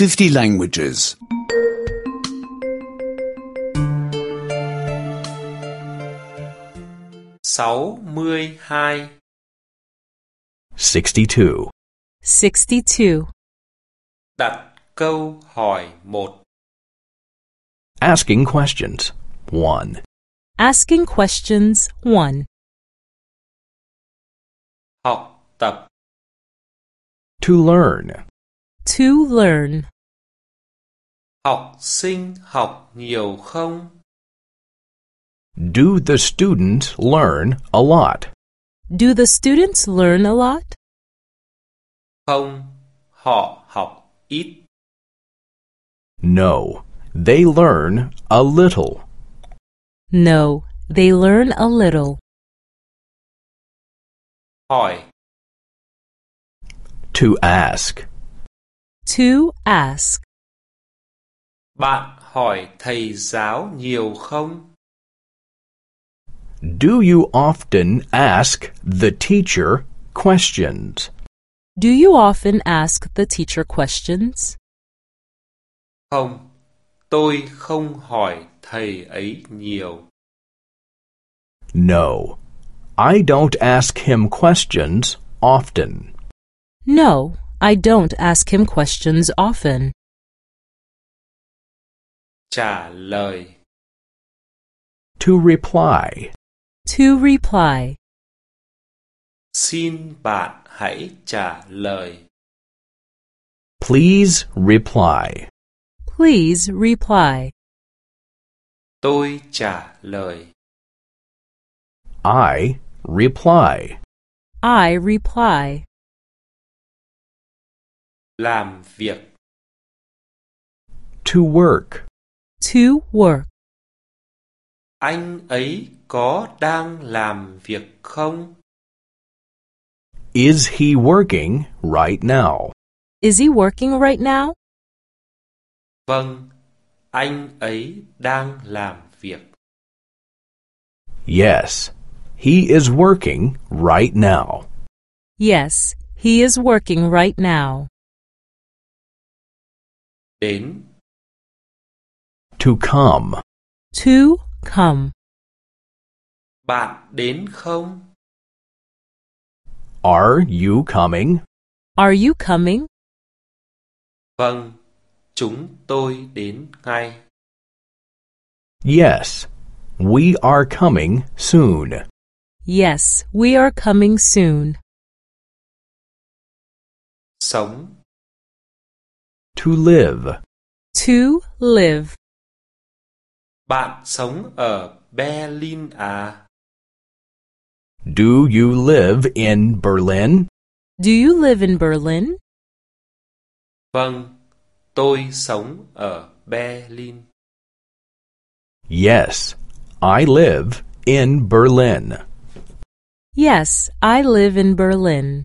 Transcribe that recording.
50 languages. 62 62. 62. Đặt câu hỏi một Asking questions. 1. Asking questions 1. Học tập To learn. To learn. Học sinh học nhiều không? Do the students learn a lot? Do the students learn a lot? Không, họ học ít. No. They learn a little. No, they learn a little. Hỏi To ask. To ask. Bạn hỏi thầy giáo nhiều không? Do you often ask the teacher questions? Do you often ask the teacher questions? Không, tôi không hỏi thầy ấy nhiều. No. I don't ask him questions often. No, I don't ask him questions often. Trả lời To reply. To reply. Xin bạn hãy trả lời. Please reply. Please reply. Tôi trả lời. I reply. I reply. Làm việc To work. To work. anh ấy có đang làm việc không? Is he working right now? Is he working right now? Vâng, anh ấy đang làm việc. Yes. He is working right now. Yes, he is working right now. Đến To come. To come. bạn đến không? Are you coming? Are you coming? Vâng, chúng tôi đến ngay. Yes. We are coming soon. Yes, we are coming soon. Sống To live. To live. Bạn sống ở Berlin à? Do you live in Berlin? Do you live in Berlin? Vâng, tôi sống ở Berlin. Yes. I live in Berlin. Yes, I live in Berlin.